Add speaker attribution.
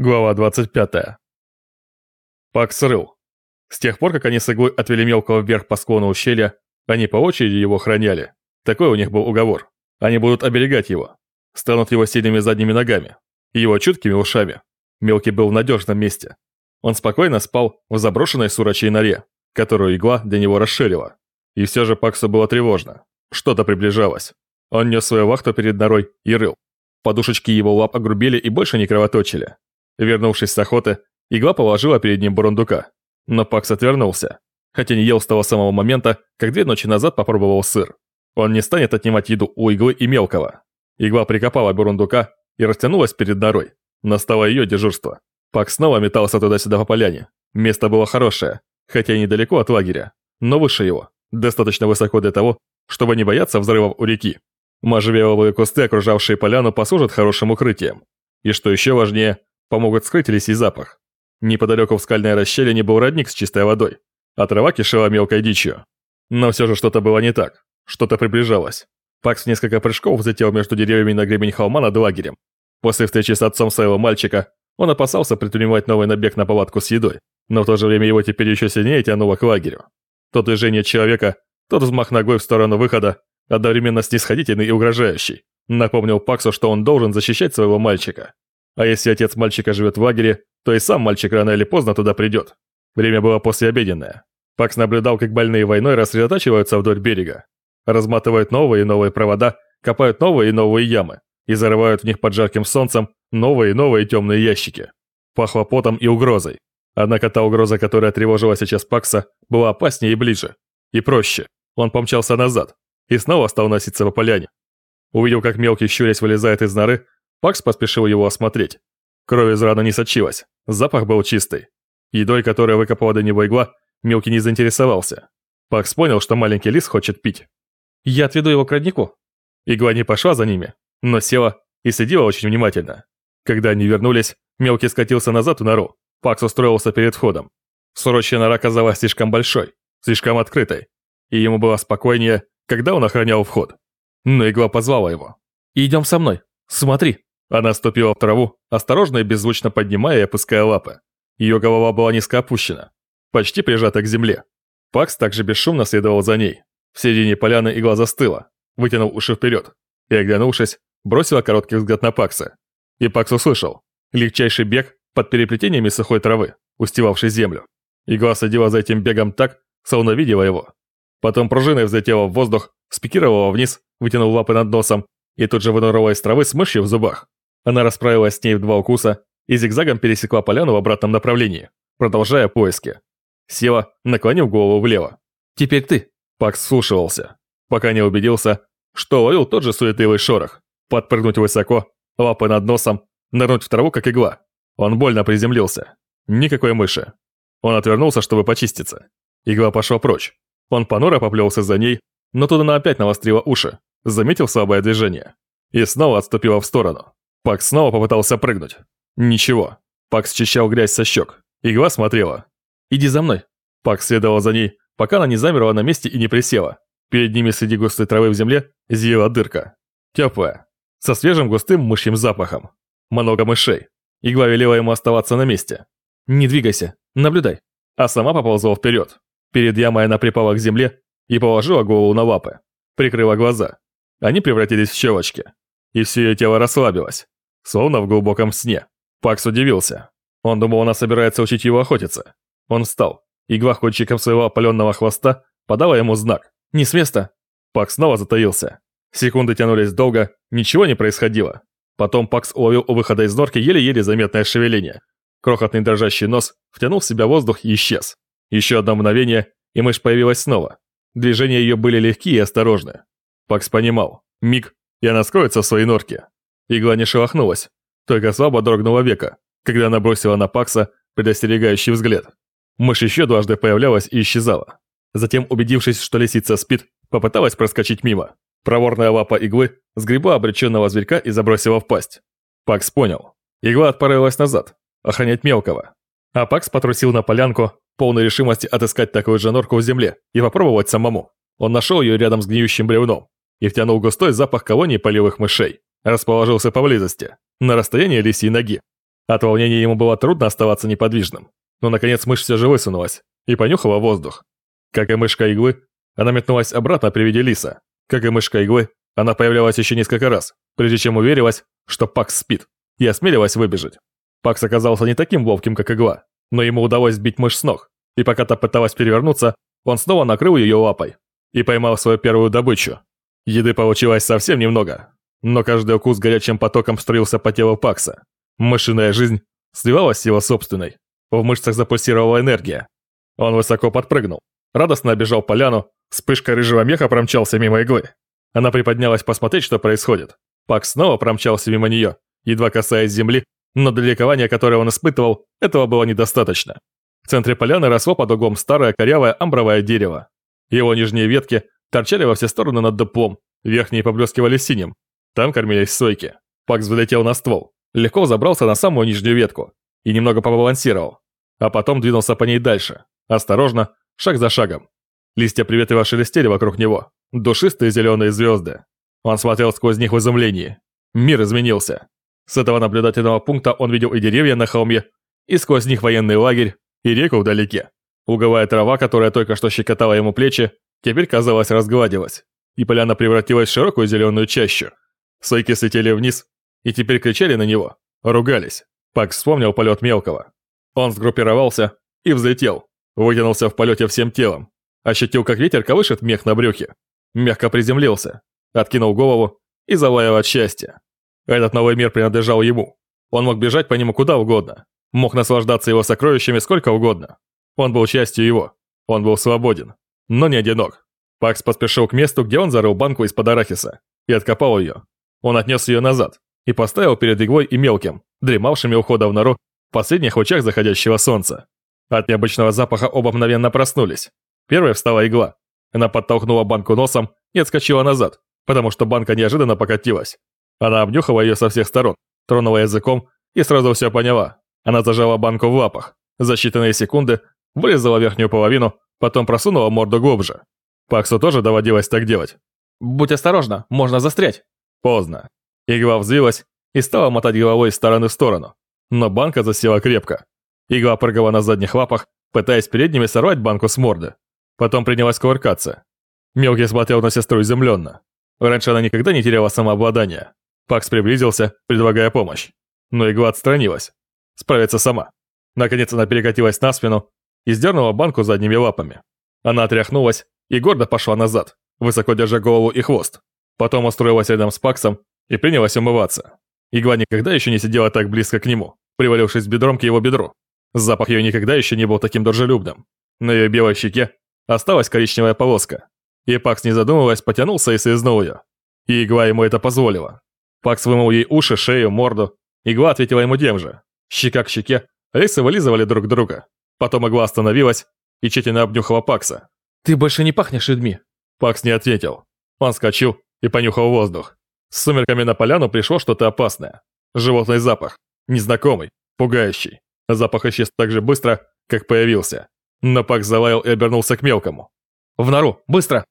Speaker 1: Глава 25. Пак срыл. С тех пор, как они с иглой отвели мелкого вверх по склону ущелья, они по очереди его храняли. Такой у них был уговор. Они будут оберегать его. Станут его сильными задними ногами. Его чуткими ушами. Мелкий был в надежном месте. Он спокойно спал в заброшенной сурочей норе, которую игла для него расширила. И все же Паксу было тревожно. Что-то приближалось. Он нес свою вахту перед норой и рыл. Подушечки его лап огрубели и больше не кровоточили. Вернувшись с охоты, игла положила перед ним бурундука. Но Пакс отвернулся, хотя не ел с того самого момента, как две ночи назад попробовал сыр. Он не станет отнимать еду у иглы и мелкого. Игла прикопала бурундука и растянулась перед норой. Настало ее дежурство. Пак снова метался туда-сюда по поляне. Место было хорошее, хотя и недалеко от лагеря, но выше его, достаточно высоко для того, чтобы не бояться взрывов у реки. Можжевеловые кусты, окружавшие поляну, послужат хорошим укрытием. И что еще важнее, помогут скрыть лисий запах. Неподалеку в скальной расщелине был родник с чистой водой, а трава кишела мелкой дичью. Но все же что-то было не так, что-то приближалось. Пакс в несколько прыжков взлетел между деревьями на гребень холма над лагерем. После встречи с отцом своего мальчика, он опасался предпринимать новый набег на палатку с едой, но в то же время его теперь еще сильнее тянуло к лагерю. То движение человека, тот взмах ногой в сторону выхода, одновременно снисходительный и угрожающий, напомнил Паксу, что он должен защищать своего мальчика. А если отец мальчика живет в лагере, то и сам мальчик рано или поздно туда придет. Время было послеобеденное. Пакс наблюдал, как больные войной рассредотачиваются вдоль берега. Разматывают новые и новые провода, копают новые и новые ямы и зарывают в них под жарким солнцем новые и новые темные ящики. Пахло потом и угрозой. Однако та угроза, которая тревожила сейчас Пакса, была опаснее и ближе. И проще. Он помчался назад и снова стал носиться по поляне. Увидел, как мелкий щурясь вылезает из норы, Пакс поспешил его осмотреть. Кровь из раны не сочилась, запах был чистый. Едой, которая выкопала до него игла, мелкий не заинтересовался. Пакс понял, что маленький лис хочет пить. «Я отведу его к роднику?» Игла не пошла за ними, но села и следила очень внимательно. Когда они вернулись, мелкий скатился назад в нору. Пакс устроился перед входом. Сурочья нора казалась слишком большой, слишком открытой, и ему было спокойнее, когда он охранял вход. Но игла позвала его. «Идем со мной, смотри». Она ступила в траву, осторожно и беззвучно поднимая и опуская лапы. Ее голова была низко опущена, почти прижата к земле. Пакс также бесшумно следовал за ней. В середине поляны игла застыла, вытянув уши вперед, и, оглянувшись, бросила короткий взгляд на Пакса. И Пакс услышал легчайший бег под переплетениями сухой травы, устилавшей землю. Игла следила за этим бегом так, словно видела его. Потом пружиной взлетела в воздух, спикировала вниз, вытянув лапы над носом, и тут же вынырнула из травы с мышью в зубах. Она расправилась с ней в два укуса и зигзагом пересекла поляну в обратном направлении, продолжая поиски. Села, наклонив голову влево. «Теперь ты!» Пакс слушался, пока не убедился, что ловил тот же суетливый шорох. Подпрыгнуть высоко, лапы над носом, нырнуть в траву, как игла. Он больно приземлился. Никакой мыши. Он отвернулся, чтобы почиститься. Игла пошла прочь. Он понуро поплелся за ней, но тут она опять навострила уши, заметил слабое движение. И снова отступила в сторону. Пакс снова попытался прыгнуть. Ничего. Пакс счищал грязь со щек. Игла смотрела. «Иди за мной». Пакс следовал за ней, пока она не замерла на месте и не присела. Перед ними среди густой травы в земле зияла дырка. Теплая. Со свежим густым мышьим запахом. Много мышей. Игла велела ему оставаться на месте. «Не двигайся, наблюдай». А сама поползла вперед. Перед ямой она припала к земле и положила голову на лапы. Прикрыла глаза. Они превратились в щелочки. И все ее тело расслабилось. Словно в глубоком сне. Пакс удивился. Он думал, она собирается учить его охотиться. Он встал. Игла кончиком своего опаленного хвоста подала ему знак. «Не с места!» Пакс снова затаился. Секунды тянулись долго, ничего не происходило. Потом Пакс уловил у выхода из норки еле-еле заметное шевеление. Крохотный дрожащий нос втянул в себя воздух и исчез. Еще одно мгновение, и мышь появилась снова. Движения ее были легкие и осторожны. Пакс понимал. Миг, и она скроется в своей норке. Игла не шелохнулась, только слабо дрогнула века, когда она бросила на Пакса предостерегающий взгляд. Мышь еще дважды появлялась и исчезала. Затем, убедившись, что лисица спит, попыталась проскочить мимо. Проворная лапа иглы сгребла обреченного зверька и забросила в пасть. Пакс понял. Игла отправилась назад, охранять мелкого. А Пакс потрусил на полянку, полной решимости отыскать такую же норку в земле и попробовать самому. Он нашел ее рядом с гниющим бревном и втянул густой запах колонии полевых мышей. Расположился поблизости, на расстоянии лисьей ноги. От волнения ему было трудно оставаться неподвижным, но наконец мышь все же высунулась и понюхала воздух. Как и мышка иглы, она метнулась обратно при виде лиса. Как и мышка иглы, она появлялась еще несколько раз, прежде чем уверилась, что Пакс спит, и осмелилась выбежать. Пакс оказался не таким ловким, как игла, но ему удалось сбить мышь с ног, и пока та пыталась перевернуться, он снова накрыл ее лапой и поймал свою первую добычу. Еды получилось совсем немного, но каждый укус горячим потоком струился по телу Пакса. Мышиная жизнь сливалась с его собственной. В мышцах запульсировала энергия. Он высоко подпрыгнул, радостно обежал поляну, вспышка рыжего меха промчался мимо иглы. Она приподнялась посмотреть, что происходит. Пакс снова промчался мимо нее, едва касаясь земли, но для ликования, которое он испытывал, этого было недостаточно. В центре поляны росло под углом старое корявое амбровое дерево. Его нижние ветки торчали во все стороны над дуплом, верхние поблескивали синим. Там кормились сойки. Пакс взлетел на ствол, легко забрался на самую нижнюю ветку и немного побалансировал, а потом двинулся по ней дальше, осторожно, шаг за шагом. Листья приветливо шелестели вокруг него, душистые зеленые звезды. Он смотрел сквозь них в изумлении. Мир изменился. С этого наблюдательного пункта он видел и деревья на холме, и сквозь них военный лагерь, и реку вдалеке. Луговая трава, которая только что щекотала ему плечи, теперь, казалось, разгладилась, и поляна превратилась в широкую зеленую чащу. Сойки слетели вниз и теперь кричали на него, ругались. Пак вспомнил полет мелкого. Он сгруппировался и взлетел, вытянулся в полете всем телом, ощутил, как ветер колышет мех на брюхе, мягко приземлился, откинул голову и залаял от счастья. Этот новый мир принадлежал ему. Он мог бежать по нему куда угодно, мог наслаждаться его сокровищами сколько угодно. Он был частью его. Он был свободен, но не одинок. Пакс поспешил к месту, где он зарыл банку из-под арахиса, и откопал ее. Он отнес ее назад и поставил перед иглой и мелким, дремавшими у входа в нору в последних лучах заходящего солнца. От необычного запаха оба мгновенно проснулись. Первая встала игла. Она подтолкнула банку носом и отскочила назад, потому что банка неожиданно покатилась. Она обнюхала ее со всех сторон, тронула языком и сразу все поняла. Она зажала банку в лапах. За считанные секунды вылезала верхнюю половину, потом просунула морду глубже. Паксу тоже доводилось так делать. «Будь осторожна, можно застрять!» Поздно. Игла взвилась и стала мотать головой из стороны в сторону. Но банка засела крепко. Игла прыгала на задних лапах, пытаясь передними сорвать банку с морды. Потом принялась кувыркаться. Мелкий смотрел на сестру изумленно. Раньше она никогда не теряла самообладание. Пакс приблизился, предлагая помощь. Но игла отстранилась справиться сама. Наконец она перекатилась на спину и сдернула банку задними лапами. Она отряхнулась и гордо пошла назад, высоко держа голову и хвост. Потом устроилась рядом с Паксом и принялась умываться. Игла никогда еще не сидела так близко к нему, привалившись бедром к его бедру. Запах ее никогда еще не был таким дружелюбным. На ее белой щеке осталась коричневая полоска. И Пакс, не задумываясь, потянулся и связнул ее. И игла ему это позволила. Пакс вымыл ей уши, шею, морду. Игла ответила ему тем же. Щека к щеке, рейсы вылизывали друг друга. Потом игла остановилась и тщательно обнюхала Пакса. «Ты больше не пахнешь людьми!» Пакс не ответил. Он скочил и понюхал воздух. С сумерками на поляну пришло что-то опасное. Животный запах. Незнакомый, пугающий. Запах исчез так же быстро, как появился. Но Пакс залаял и обернулся к мелкому. «В нору! Быстро!»